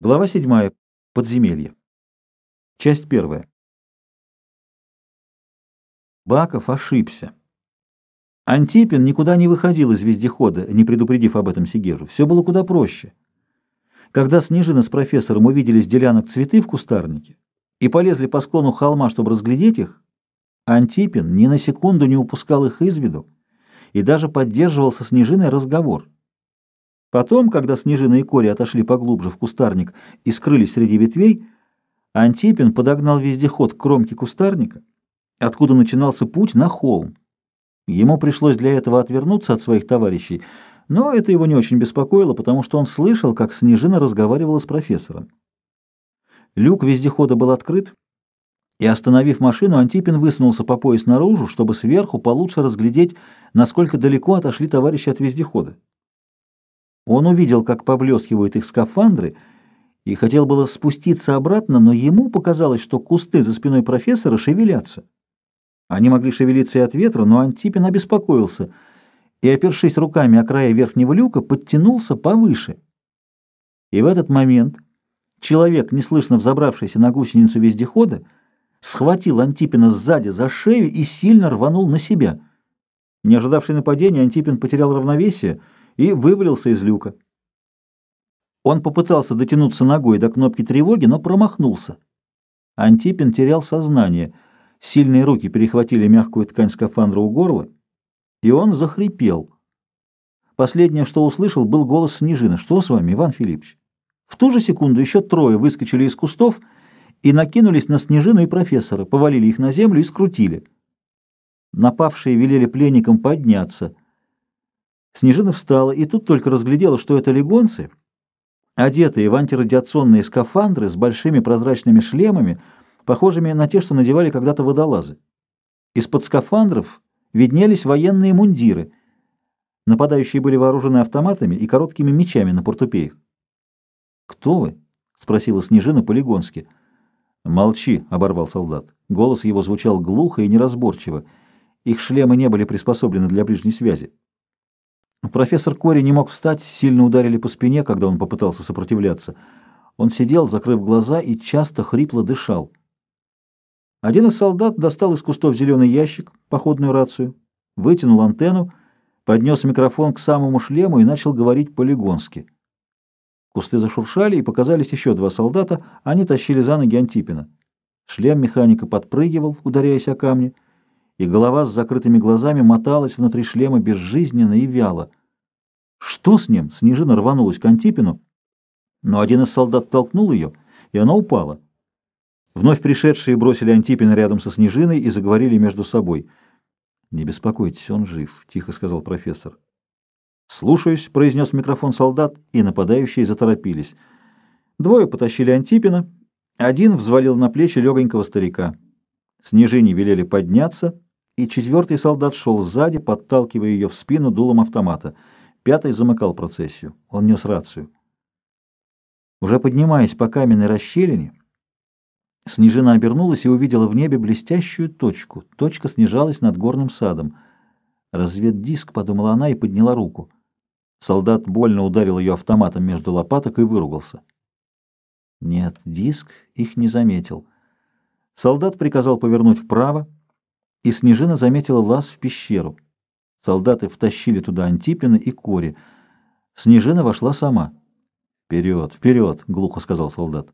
Глава 7. Подземелье. Часть 1. Баков ошибся. Антипин никуда не выходил из вездехода, не предупредив об этом Сигежу. Все было куда проще. Когда Снежина с профессором увидели с делянок цветы в кустарнике и полезли по склону холма, чтобы разглядеть их, Антипин ни на секунду не упускал их из виду и даже поддерживал со Снежиной разговор. Потом, когда Снежина и Кори отошли поглубже в кустарник и скрылись среди ветвей, Антипин подогнал вездеход к кромке кустарника, откуда начинался путь на холм. Ему пришлось для этого отвернуться от своих товарищей, но это его не очень беспокоило, потому что он слышал, как Снежина разговаривала с профессором. Люк вездехода был открыт, и, остановив машину, Антипин высунулся по пояс наружу, чтобы сверху получше разглядеть, насколько далеко отошли товарищи от вездехода. Он увидел, как поблескивают их скафандры, и хотел было спуститься обратно, но ему показалось, что кусты за спиной профессора шевелятся. Они могли шевелиться и от ветра, но Антипин обеспокоился и, опершись руками о края верхнего люка, подтянулся повыше. И в этот момент человек, неслышно взобравшийся на гусеницу вездехода, схватил Антипина сзади за шею и сильно рванул на себя. Не ожидавший нападения, Антипин потерял равновесие — и вывалился из люка. Он попытался дотянуться ногой до кнопки тревоги, но промахнулся. Антипин терял сознание. Сильные руки перехватили мягкую ткань скафандра у горла, и он захрипел. Последнее, что услышал, был голос Снежины. «Что с вами, Иван Филиппович?» В ту же секунду еще трое выскочили из кустов и накинулись на Снежину и профессора, повалили их на землю и скрутили. Напавшие велели пленникам подняться — Снежина встала и тут только разглядела, что это легонцы, одетые в антирадиационные скафандры с большими прозрачными шлемами, похожими на те, что надевали когда-то водолазы. Из-под скафандров виднелись военные мундиры. Нападающие были вооружены автоматами и короткими мечами на портупеях. «Кто вы?» — спросила Снежина по-легонски. «Молчи», — оборвал солдат. Голос его звучал глухо и неразборчиво. Их шлемы не были приспособлены для ближней связи. Профессор Кори не мог встать, сильно ударили по спине, когда он попытался сопротивляться. Он сидел, закрыв глаза, и часто хрипло дышал. Один из солдат достал из кустов зеленый ящик, походную рацию, вытянул антенну, поднес микрофон к самому шлему и начал говорить по-легонски. Кусты зашуршали, и показались еще два солдата, они тащили за ноги Антипина. Шлем механика подпрыгивал, ударяясь о камни, и голова с закрытыми глазами моталась внутри шлема безжизненно и вяло. Что с ним? Снежина рванулась к Антипину, но один из солдат толкнул ее, и она упала. Вновь пришедшие бросили Антипина рядом со Снежиной и заговорили между собой. «Не беспокойтесь, он жив», — тихо сказал профессор. «Слушаюсь», — произнес микрофон солдат, и нападающие заторопились. Двое потащили Антипина, один взвалил на плечи легонького старика. Снежине велели подняться, и четвертый солдат шел сзади, подталкивая ее в спину дулом автомата — Пятый замыкал процессию. Он нес рацию. Уже поднимаясь по каменной расщелине, Снежина обернулась и увидела в небе блестящую точку. Точка снижалась над горным садом. «Разведдиск», — подумала она и подняла руку. Солдат больно ударил ее автоматом между лопаток и выругался. Нет, диск их не заметил. Солдат приказал повернуть вправо, и Снежина заметила лаз в пещеру. Солдаты втащили туда Антипина и Кори. Снежина вошла сама. «Вперед, вперед!» — глухо сказал солдат.